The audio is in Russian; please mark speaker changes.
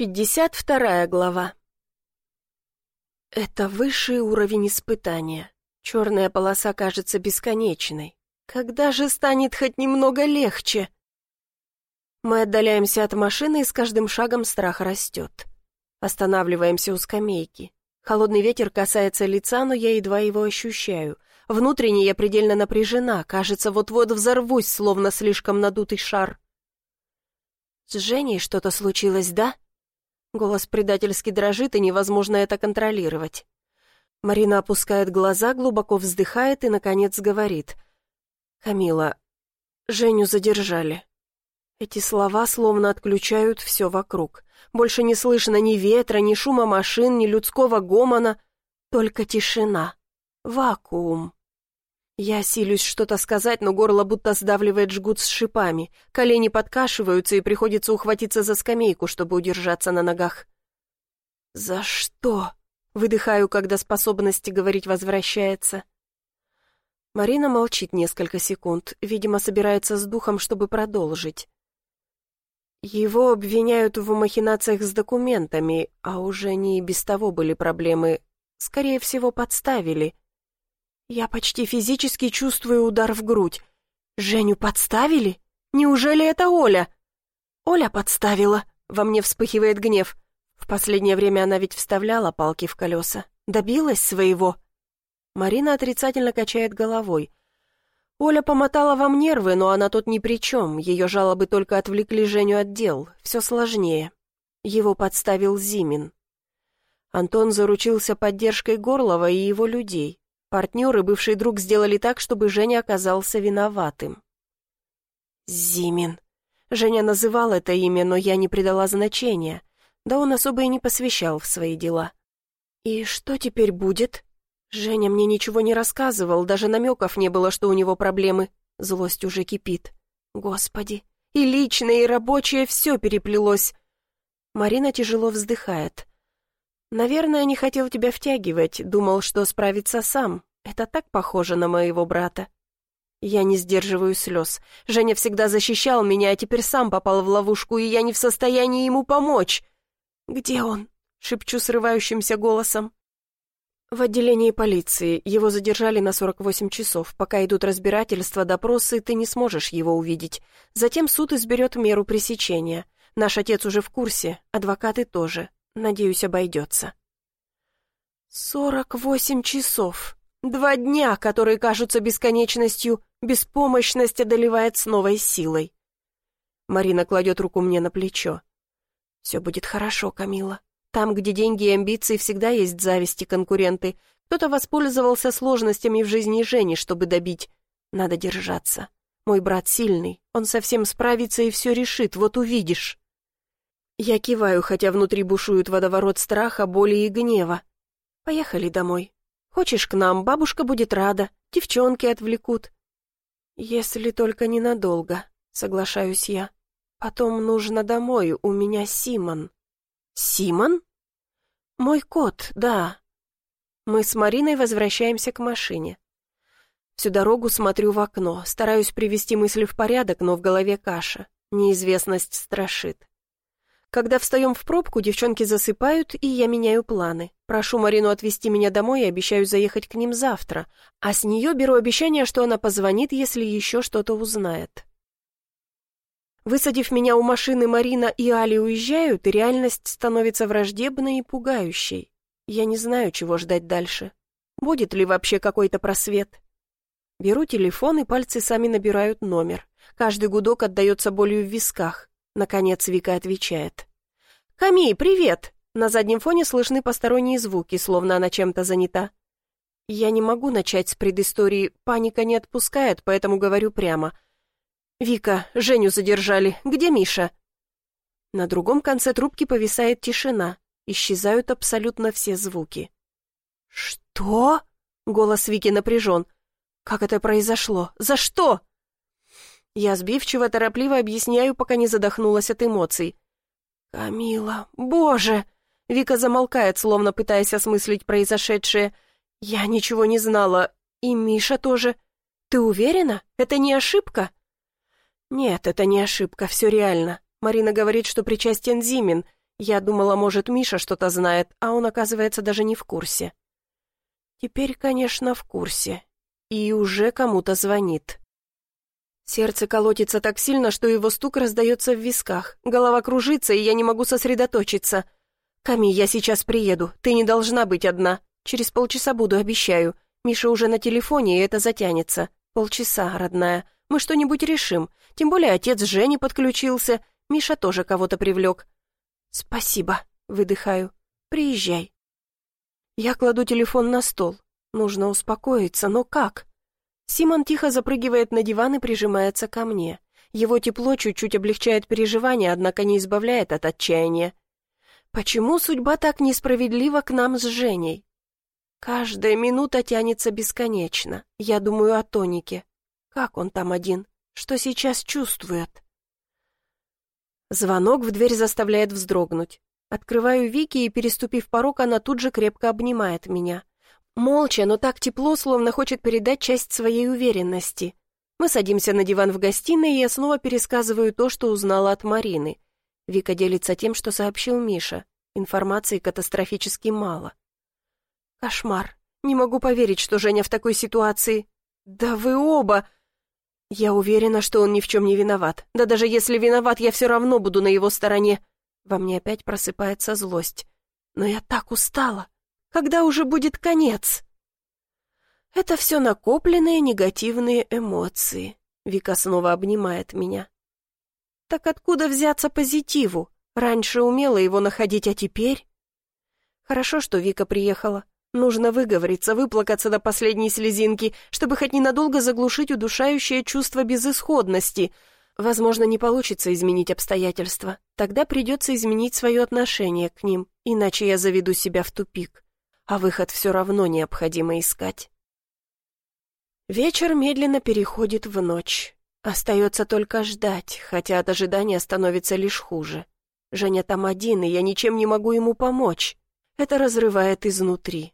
Speaker 1: Пятьдесят вторая глава. Это высший уровень испытания. Черная полоса кажется бесконечной. Когда же станет хоть немного легче? Мы отдаляемся от машины, и с каждым шагом страх растет. Останавливаемся у скамейки. Холодный ветер касается лица, но я едва его ощущаю. Внутренне я предельно напряжена, кажется, вот-вот взорвусь, словно слишком надутый шар. С Женей что-то случилось, да? Голос предательски дрожит, и невозможно это контролировать. Марина опускает глаза, глубоко вздыхает и, наконец, говорит. «Камила, Женю задержали». Эти слова словно отключают все вокруг. Больше не слышно ни ветра, ни шума машин, ни людского гомона. Только тишина. Вакуум. Я силюсь что-то сказать, но горло будто сдавливает жгут с шипами. Колени подкашиваются, и приходится ухватиться за скамейку, чтобы удержаться на ногах. «За что?» — выдыхаю, когда способность говорить возвращается. Марина молчит несколько секунд, видимо, собирается с духом, чтобы продолжить. Его обвиняют в махинациях с документами, а уже не и без того были проблемы. Скорее всего, подставили. Я почти физически чувствую удар в грудь. Женю подставили? Неужели это Оля? Оля подставила. Во мне вспыхивает гнев. В последнее время она ведь вставляла палки в колеса. Добилась своего. Марина отрицательно качает головой. Оля помотала вам нервы, но она тут ни при чем. Ее жалобы только отвлекли Женю от дел. Все сложнее. Его подставил Зимин. Антон заручился поддержкой Горлова и его людей. Партнер и бывший друг сделали так, чтобы Женя оказался виноватым. Зимин. Женя называл это имя, но я не придала значения. Да он особо и не посвящал в свои дела. И что теперь будет? Женя мне ничего не рассказывал, даже намеков не было, что у него проблемы. Злость уже кипит. Господи, и личное, и рабочее все переплелось. Марина тяжело вздыхает. «Наверное, не хотел тебя втягивать, думал, что справится сам. Это так похоже на моего брата». Я не сдерживаю слез. Женя всегда защищал меня, а теперь сам попал в ловушку, и я не в состоянии ему помочь. «Где он?» — шепчу срывающимся голосом. В отделении полиции. Его задержали на 48 часов. Пока идут разбирательства, допросы, ты не сможешь его увидеть. Затем суд изберет меру пресечения. Наш отец уже в курсе, адвокаты тоже. Надеюсь, обойдется. Сорок восемь часов. Два дня, которые кажутся бесконечностью, беспомощность одолевает с новой силой. Марина кладет руку мне на плечо. «Все будет хорошо, Камила. Там, где деньги и амбиции, всегда есть зависть и конкуренты. Кто-то воспользовался сложностями в жизни Жени, чтобы добить. Надо держаться. Мой брат сильный, он совсем справится и все решит, вот увидишь». Я киваю, хотя внутри бушует водоворот страха, боли и гнева. Поехали домой. Хочешь к нам, бабушка будет рада, девчонки отвлекут. Если только ненадолго, соглашаюсь я. Потом нужно домой, у меня Симон. Симон? Мой кот, да. Мы с Мариной возвращаемся к машине. Всю дорогу смотрю в окно, стараюсь привести мысли в порядок, но в голове каша. Неизвестность страшит. Когда встаем в пробку, девчонки засыпают, и я меняю планы. Прошу Марину отвезти меня домой и обещаю заехать к ним завтра, а с нее беру обещание, что она позвонит, если еще что-то узнает. Высадив меня у машины, Марина и Али уезжают, и реальность становится враждебной и пугающей. Я не знаю, чего ждать дальше. Будет ли вообще какой-то просвет? Беру телефон, и пальцы сами набирают номер. Каждый гудок отдается болью в висках. Наконец Вика отвечает. «Ками, привет!» На заднем фоне слышны посторонние звуки, словно она чем-то занята. Я не могу начать с предыстории, паника не отпускает, поэтому говорю прямо. «Вика, Женю задержали. Где Миша?» На другом конце трубки повисает тишина. Исчезают абсолютно все звуки. «Что?» — голос Вики напряжен. «Как это произошло? За что?» Я сбивчиво, торопливо объясняю, пока не задохнулась от эмоций. «Камила, боже!» Вика замолкает, словно пытаясь осмыслить произошедшее. «Я ничего не знала. И Миша тоже. Ты уверена? Это не ошибка?» «Нет, это не ошибка, все реально. Марина говорит, что причастен Зимин. Я думала, может, Миша что-то знает, а он, оказывается, даже не в курсе. Теперь, конечно, в курсе. И уже кому-то звонит. Сердце колотится так сильно, что его стук раздается в висках. Голова кружится, и я не могу сосредоточиться. «Ками, я сейчас приеду. Ты не должна быть одна. Через полчаса буду, обещаю. Миша уже на телефоне, и это затянется. Полчаса, родная. Мы что-нибудь решим. Тем более отец Жени подключился. Миша тоже кого-то привлек. «Спасибо», — выдыхаю. «Приезжай». Я кладу телефон на стол. Нужно успокоиться, но как? Симон тихо запрыгивает на диван и прижимается ко мне. Его тепло чуть-чуть облегчает переживания, однако не избавляет от отчаяния. Почему судьба так несправедлива к нам с Женей? Каждая минута тянется бесконечно. Я думаю о Тонике. Как он там один? Что сейчас чувствует? Звонок в дверь заставляет вздрогнуть. Открываю Вики, и, переступив порог, она тут же крепко обнимает меня. Молча, но так тепло, словно хочет передать часть своей уверенности. Мы садимся на диван в гостиной, и я снова пересказываю то, что узнала от Марины. Вика делится тем, что сообщил Миша. Информации катастрофически мало. Кошмар. Не могу поверить, что Женя в такой ситуации. Да вы оба... Я уверена, что он ни в чем не виноват. Да даже если виноват, я все равно буду на его стороне. Во мне опять просыпается злость. Но я так устала. Когда уже будет конец? Это все накопленные негативные эмоции. Вика снова обнимает меня. Так откуда взяться позитиву? Раньше умела его находить, а теперь... Хорошо, что Вика приехала. Нужно выговориться, выплакаться до последней слезинки, чтобы хоть ненадолго заглушить удушающее чувство безысходности. Возможно, не получится изменить обстоятельства. Тогда придется изменить свое отношение к ним, иначе я заведу себя в тупик. А выход все равно необходимо искать. Вечер медленно переходит в ночь. Остается только ждать, хотя от ожидания становится лишь хуже. Женя там один, и я ничем не могу ему помочь. Это разрывает изнутри.